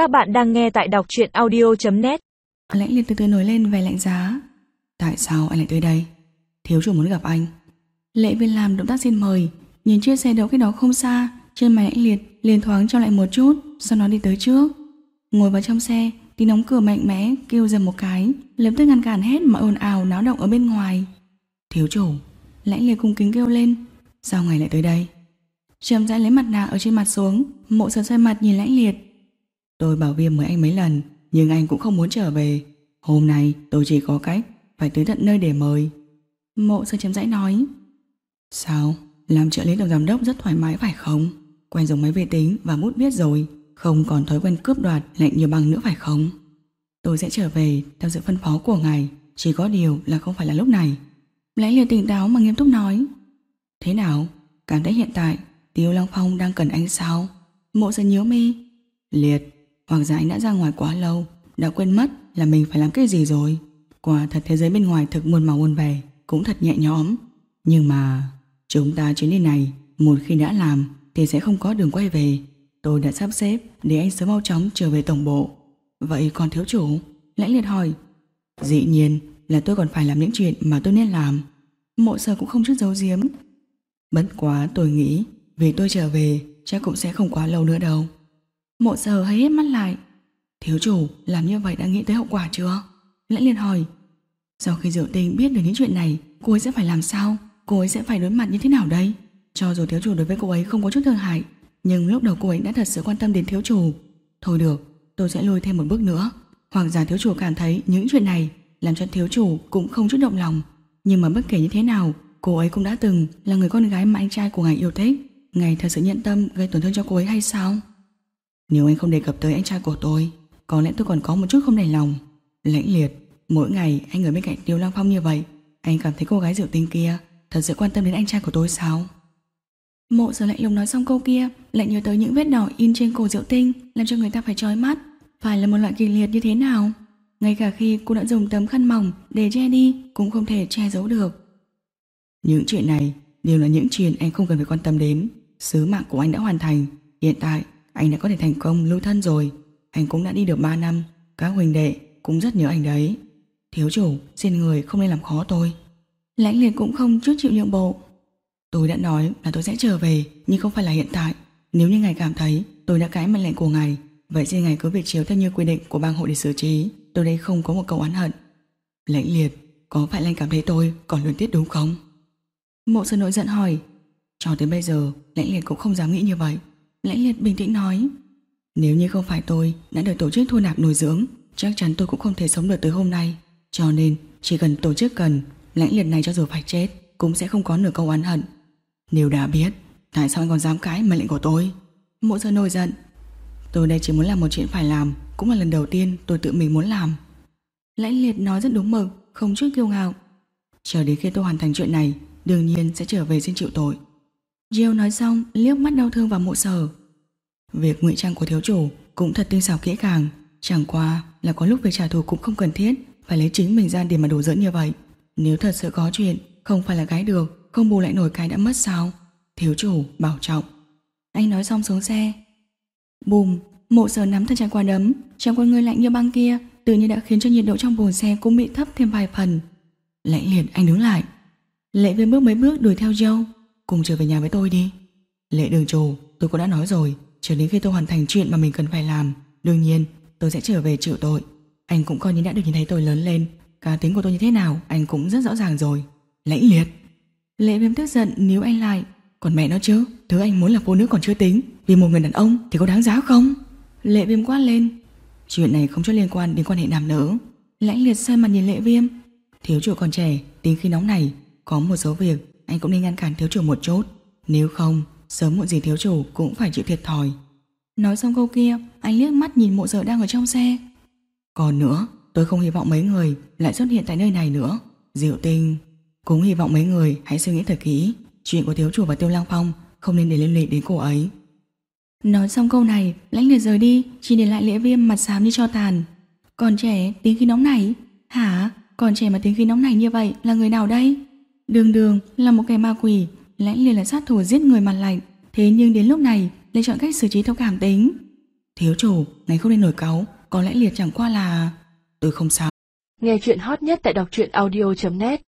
Các bạn đang nghe tại đọc truyện audio.net Lãnh liệt từ từ nổi lên vẻ lạnh giá. Tại sao anh lại tới đây? Thiếu chủ muốn gặp anh. Lệ viên làm động tác xin mời, Nhìn chiếc xe đậu cách đó không xa, Trên mày lãnh liệt, liền thoáng cho lại một chút, Sau đó đi tới trước. Ngồi vào trong xe, Tiếng đóng cửa mạnh mẽ, kêu dầm một cái, Lập tức ngăn cản hết mọi ồn ào náo động ở bên ngoài. Thiếu chủ Lãnh liệt cung kính kêu lên, Sao ngày lại tới đây? Trầm rãi lấy mặt nạ ở trên mặt xuống, Mộ sờ xoay mặt nhìn lãnh liệt. Tôi bảo viêm mời anh mấy lần, Nhưng anh cũng không muốn trở về Hôm nay, tôi chỉ có cách Phải tới tận nơi để mời Mộ sơ chấm dãy nói Sao? Làm trợ lý tổng giám đốc rất thoải mái phải không? Quen dùng máy vi tính và bút viết rồi, Không còn thói quen cướp đoạt lệnh nhiều bằng nữa phải không? Tôi sẽ trở về theo sự phân phó của ngài, Chỉ có điều là không phải là lúc này Lẽ liệt tỉnh táo mà nghiêm túc nói Thế nào? Cảm thấy hiện tại Tiêu Long Phong đang cần anh sao? Mộ sơ nhíu mi Liệt hoặc giả anh đã ra ngoài quá lâu, Đã quên mất là mình phải làm cái gì rồi. Quả thật thế giới bên ngoài thực muôn màu muôn vẻ, Cũng thật nhẹ nhõm. Nhưng mà Chúng ta chuyến đi này, Một khi đã làm thì sẽ không có đường quay về. Tôi đã sắp xếp để anh sớm mau chóng trở về tổng bộ. Vậy còn thiếu chủ? Lãnh liệt hỏi. Dĩ nhiên là tôi còn phải làm những chuyện mà tôi nên làm. Mộ sơ cũng không chút giấu giếm. Bất quá tôi nghĩ, Vì tôi trở về, chắc cũng sẽ không quá lâu nữa đâu. Mộ sở hay hết mắt lại. Thiếu chủ, làm như vậy đã nghĩ tới hậu quả chưa? Lãnh liền hỏi. Sau khi Diệu Tinh biết được những chuyện này, Cô ấy sẽ phải làm sao? Cô ấy sẽ phải đối mặt như thế nào đây? Cho dù thiếu chủ đối với cô ấy không có chút thương hại, Nhưng lúc đầu cô ấy đã thật sự quan tâm đến thiếu chủ. Thôi được, Tôi sẽ lùi thêm một bước nữa. Hoặc giả thiếu chủ cảm thấy những chuyện này Làm cho thiếu chủ cũng không chút động lòng. Nhưng mà bất kể như thế nào, Cô ấy cũng đã từng là người con gái mà anh trai của ngài yêu thích. Ngài thật sự nhận tâm gây tổn thương cho cô ấy hay sao? Nếu anh không đề cập tới anh trai của tôi, Có lẽ tôi còn có một chút không đành lòng. Lãnh liệt, Mỗi ngày anh ở bên cạnh Tiêu Lang Phong như vậy, Anh cảm thấy cô gái rượu tinh kia Thật sự quan tâm đến anh trai của tôi sao? Mộ sở lạnh lùng nói xong câu kia, Lại nhớ tới những vết đỏ in trên cổ diệu tinh, Làm cho người ta phải trói mắt. Phải là một loại kỳ liệt như thế nào? Ngay cả khi cô đã dùng tấm khăn mỏng để che đi, Cũng không thể che giấu được. Những chuyện này Đều là những chuyện anh không cần phải quan tâm đến. Sứ mạng của anh đã hoàn thành. Hiện tại anh đã có thể thành công, lưu thân rồi. Anh cũng đã đi được 3 năm. Các huynh đệ cũng rất nhớ anh đấy. Thiếu chủ, xin người không nên làm khó tôi. Lãnh liệt cũng không chút chịu nhượng bộ. Tôi đã nói là tôi sẽ trở về, Nhưng không phải là hiện tại. Nếu như ngài cảm thấy tôi đã cãi mệnh lệnh của ngài, Vậy xin ngài cứ việc chiếu theo như quy định của bang hội để xử trí. Tôi đây không có một câu oán hận. Lãnh liệt, Có phải anh cảm thấy tôi còn luyện tiết đúng không? Mộ sư nội giận hỏi. Cho tới bây giờ, lãnh liệt cũng không dám nghĩ như vậy. Lãnh liệt bình tĩnh nói. Nếu như không phải tôi đã được tổ chức thu nạp nuôi dưỡng Chắc chắn tôi cũng không thể sống được tới hôm nay. Cho nên chỉ cần tổ chức cần Lãnh liệt này cho dù phải chết Cũng sẽ không có nửa câu oán hận. Nếu đã biết Tại sao anh còn dám cãi mệnh lệnh của tôi? Mộ giờ nổi giận. Tôi đây chỉ muốn làm một chuyện phải làm Cũng là lần đầu tiên tôi tự mình muốn làm. Lãnh liệt nói rất đúng mực Không chút kiêu ngạo. Chờ đến khi tôi hoàn thành chuyện này Đương nhiên sẽ trở về xin chịu tội Jill nói xong, liếc mắt đau thương vào mộ sở. Việc ngụy trang của thiếu chủ Cũng thật tinh xảo kỹ càng. Chẳng qua là có lúc việc trả thù cũng không cần thiết, Phải lấy chính mình ra để mà đổ dẫn như vậy. Nếu thật sự có chuyện, Không phải là gái được, Không bù lại nổi cái đã mất sao? Thiếu chủ, bảo trọng. Anh nói xong xuống xe. Bùm Mộ sở nắm thật chặt quả đấm, Trong con người lạnh như băng kia, Tự nhiên đã khiến cho nhiệt độ trong buồng xe cũng bị thấp thêm vài phần. Lạnh liệt, anh đứng lại. Lệ viên bước mấy bước đuổi theo Joe Cùng trở về nhà với tôi đi. Lệ đường chủ tôi cũng đã nói rồi, Chờ đến khi tôi hoàn thành chuyện mà mình cần phải làm, Đương nhiên, tôi sẽ trở về chịu tội. Anh cũng coi như đã được nhìn thấy tôi lớn lên, Cá tính của tôi như thế nào, anh cũng rất rõ ràng rồi. Lãnh liệt. Lệ viêm tức giận nếu anh lại. Còn mẹ nó chứ, Thứ anh muốn là phụ nữ còn chưa tính, Vì một người đàn ông thì có đáng giá không? Lệ viêm quát lên. Chuyện này không chút liên quan đến quan hệ nam nữ. Lãnh liệt xoay mặt nhìn lệ viêm. Thiếu chủ còn trẻ tính khi nóng này, Có một số việc anh cũng nên ngăn cản thiếu chủ một chút. Nếu không, Sớm muộn gì thiếu chủ cũng phải chịu thiệt thòi. Nói xong câu kia, Anh liếc mắt nhìn mộ giờ đang ở trong xe. Còn nữa, tôi không hy vọng mấy người Lại xuất hiện tại nơi này nữa. Diệu tinh, Cũng hy vọng mấy người hãy suy nghĩ thật kỹ. Chuyện của thiếu chủ và tiêu lang phong Không nên để liên lụy đến cô ấy. Nói xong câu này, Lãnh liệt rời đi, Chỉ để lại lễ viêm mặt xám như cho tàn. Còn trẻ, tiếng khí nóng này? Hả? Còn trẻ mà tiếng khí nóng này như vậy là người nào đây? Đường đường là một kẻ ma quỷ, lãnh liền là sát thủ giết người mặt lạnh, thế nhưng đến lúc này lại chọn cách xử trí theo cảm tính. Thiếu chủ, ngày không nên nổi cáu, có lẽ liệt chẳng qua là... Tôi không sao. Nghe chuyện hot nhất tại đọc truyện audio.net